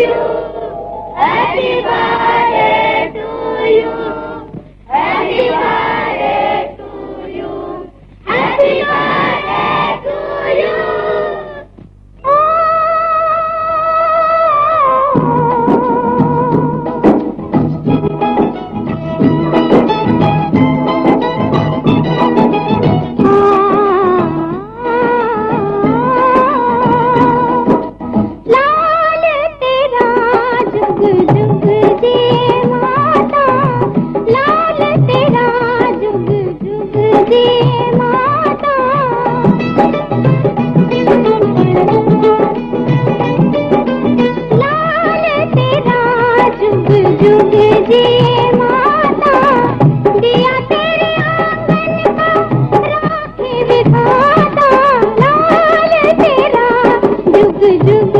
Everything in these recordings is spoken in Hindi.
you. Happy birthday. जग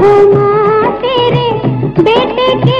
घुमा तेरे बेटे के